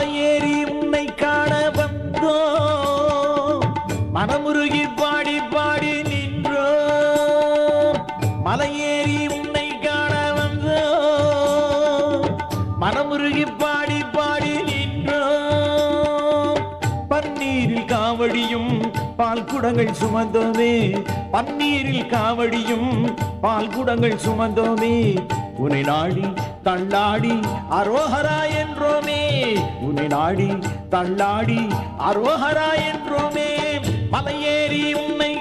மலையேறி உன்னை காண வந்தோ? மனமுருகி பாடி பாடி நின்றோ? மலையேறி உன்னை காண வந்தோ? மனமுருகி பாடி பாடி நின்றோ? பன்னீரில் காவடியும் பால் குடங்கள் சுமந்தோமே. பன்னீரில் காவடியும் பால் குடங்கள் சுமந்தோமே. உனை நாடி தள்ளாடி அரோஹரா என்றோமே. உனை நாடி தள்ளாடி அரோஹரா என்றோமே. மலையேறி உன்னை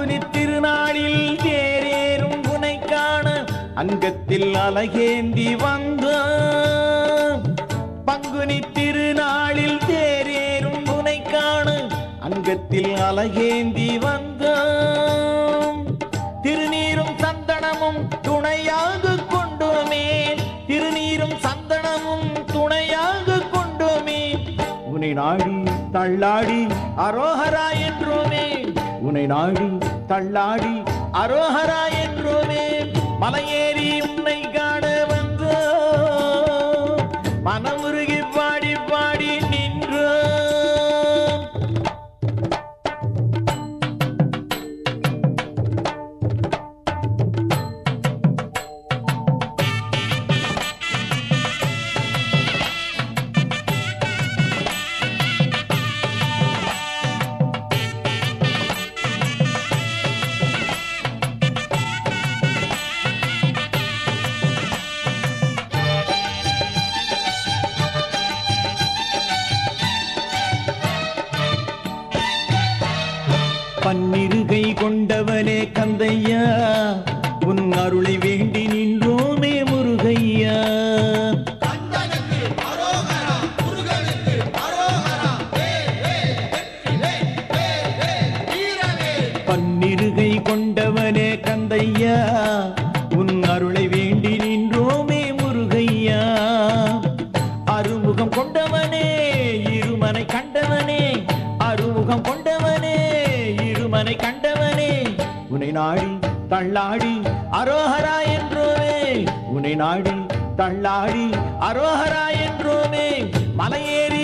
பங்குனி திருநாளில் தேரேறும் குனை காண அங்கத்தில் அழகேந்தி வந்த பங்குனி திருநாளில் தேரேறும் குனை காண அங்கத்தில் அழகேந்தி வந்த திருநீரும் சந்தனமும் துணையாக கொண்டோமே. திருநீரும் சந்தனமும் துணையாக கொண்டோமே. உன்னை நாடி தள்ளாடி அரோஹரா என்றோமே உனை நாடி தள்ளாடி அரோஹரா என்றோமே மலையேறி உன்னை காண கொண்டவனே கந்தையா உன் அருளை வேண்டி இருமனை கண்டவனே உனை நாடி தள்ளாடி அரோஹரா என்றோமே. உனை நாடி தள்ளாடி அரோஹரா என்றோமே. மலையேறி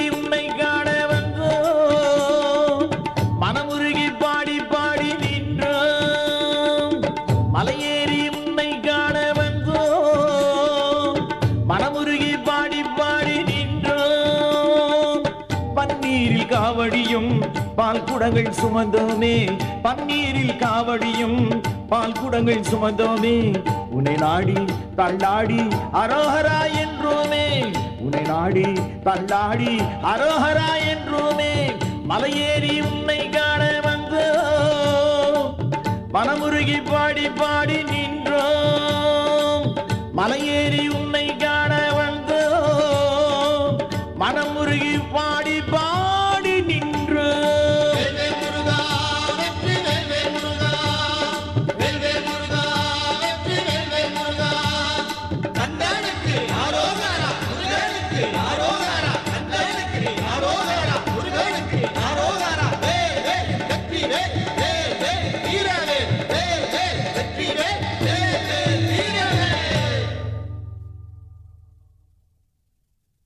காவடியும் பால் குடங்கள் சுமந்தோமே. பன்னீரில் காவடியும் பால் குடங்கள் சுமந்தோமே. உன்னை நாடி தள்ளாடி அரோஹரா என்றோமே. உன்னை நாடி தள்ளாடி அரோஹரா என்றோமே. மலையேறி உன்னை காண வந்தோ. மனமுருகி பாடி பாடி நின்றோம். மலையேறி உன்னை